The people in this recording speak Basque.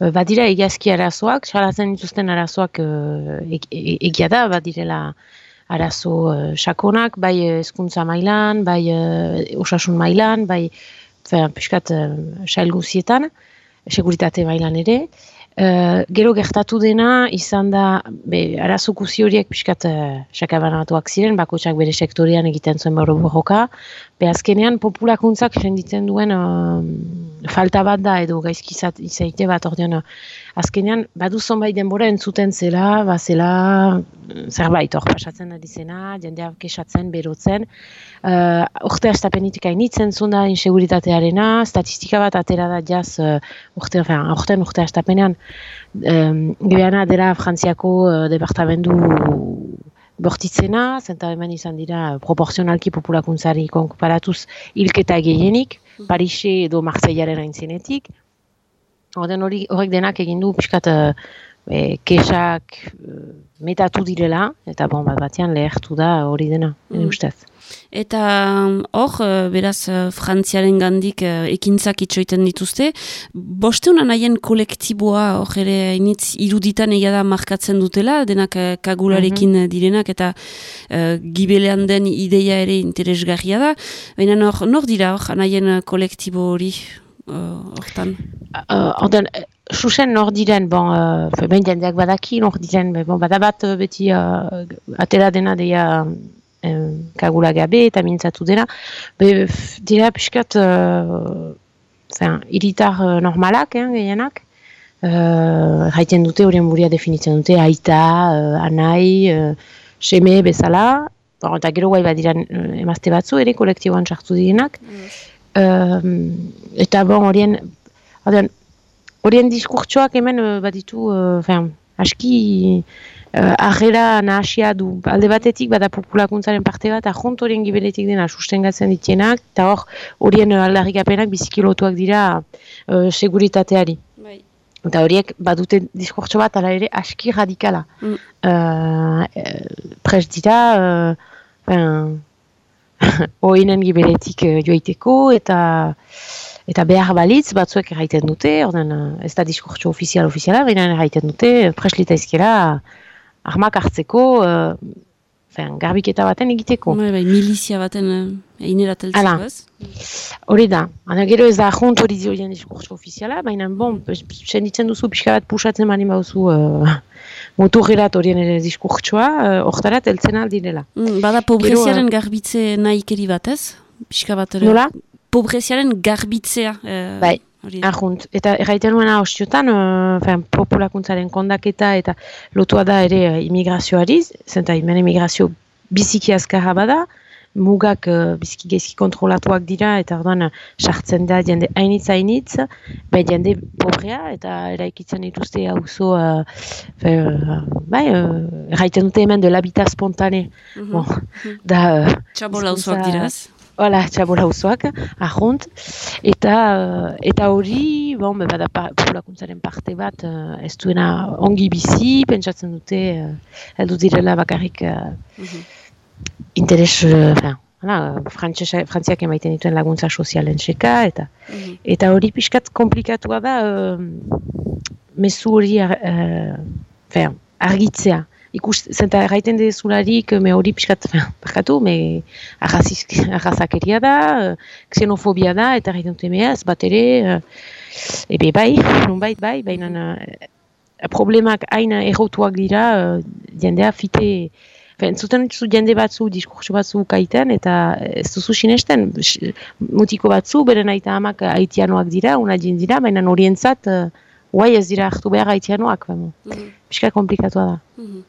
badira egiazki arazoak, salatzen dituzten arazoak egia da, badirela arazo sakonak, bai hezkuntza mailan, bai osasun mailan, bai piskat sail guzietan, seguritate mailan ere. Uh, gero gertatu dena, izan da, be, arazukuzi horiek pixkat uh, sakabanatuak ziren, bakotsak bere sektorian egiten zuen bero borroka. Be azkenean, populakuntzak senditzen duen uh, falta bat da edo gaizki izaite bat ordean. azkenean, badu zonbait denbora entzuten zela, ba zela zerbait hor pasatzen ari zena, jendeak kesatzen, berotzen. Uh, urte astapenitik hainitzen zunda inseguritatearena, statistika bat atera da jaz uh, urte, urte, urte astapenean um, gebeana dela frantziako uh, departamendu bortitzena, zenta hemen izan dira proporzionalki populakuntzari konparatuz hilketa gehienik. Parise edo Marseillaren aintzenetik. Horten horrek denak egin du pixkat uh, kesak metatu direla, eta bon, bat batean lehertu da hori dena, mm. ustez. Eta hor, eh, beraz, eh, frantziaren gandik uh, ekintzak itxoiten dituzte. Bosteunan haien kolektiboa hor ere initz iruditan egia da markatzen dutela, denak kagularekin mhm. direnak eta uh, gibelean den ideia ere interesgarria da. Baina hor, nor dira hor, haien kolektibo hori hortan? Uh, uh, Susen nor diren, bon, uh, ben jendeak badaki, nor diren, bon, badabat beti uh, atera dena deia kagula gabe eta mintzatu dela. Be, dira piskat, uh, iritar uh, normalak, eh, gehienak. Uh, Raiten dute, horien buria definitzen dute, aita, uh, anai, uh, seme, bezala. Bon, eta gero guai badira uh, emazte batzu, ere kolektiboan sartu direnak. Mm. eta bon, horien, horien diskurtsoak hemen uh, baditu, uh, aski uh, arrera nahasia du. Alde batetik, bada populakuntzaren parte bat, ahont horien gibeletik dena sustengatzen ditienak, eta hor horien uh, aldarrikapenak bizikilotuak dira uh, seguritateari. Bai. Eta horiek badute diskurtso bat, ala ere, aski radikala. Mm. Uh, dira, uh, oinen gibeletik uh, joiteko, eta eta behar balitz batzuek erraiten dute, orden, ez da diskurtso ofizial-ofiziala, baina erraiten dute, preslita izkera, armak hartzeko, uh, garbiketa baten egiteko. Bai, bai, milizia baten uh, einera teltzeko ez? Hori da, ana gero ez da ahont hori zioien diskurtso ofiziala, baina bon, senditzen duzu pixka bat pusatzen mani bauzu uh, motorrerat horien ere diskurtsoa, uh, oktarat eltzen aldirela. Mm, bada pobreziaren garbitze nahikeri bat ez? Pixka bat ere. Nola? Pobreziaren garbitzea. Uh, bai. Arrunt, eta erraiten nuena ostiotan, uh, populakuntzaren kondaketa eta lotua da ere uh, imigrazioari, zenta hemen imigrazio biziki azkarra bada, mugak uh, biziki gezki kontrolatuak dira, eta orduan sartzen da jende hainitz hainitz, bai jende pobrea, eta eraikitzen dituzte hau zo, uh, uh, bai, uh, erraiten dute hemen de l'habitat spontane. Mm -hmm. bon, da, uh, Txabola diraz? Hala, txabola usoak, ahont. Eta, eta hori, bon, bada populakuntzaren parte bat, uh, ez duena ongi bizi, pentsatzen dute, uh, heldu direla bakarrik uh, mm -hmm. interes, uh, frantziak emaiten dituen laguntza sozialen txeka, eta mm eta hori pixkat komplikatua da, uh, mesu hori uh, argitzea ikus, zenta erraiten dezularik, me hori pixkat, bakatu, me arrazakeria da, xenofobia da, eta erraiten dute meaz, bat ere, ebe bai, non bai, bai, baina problemak aina errotuak dira, jendea fite, Entzuten zu jende batzu, diskurso batzu kaiten, eta ez duzu sinesten, mutiko batzu, beren aita amak haitianoak dira, una dira, baina orientzat, guai ez dira hartu behar haitianoak, mm -hmm. komplikatu da. Mm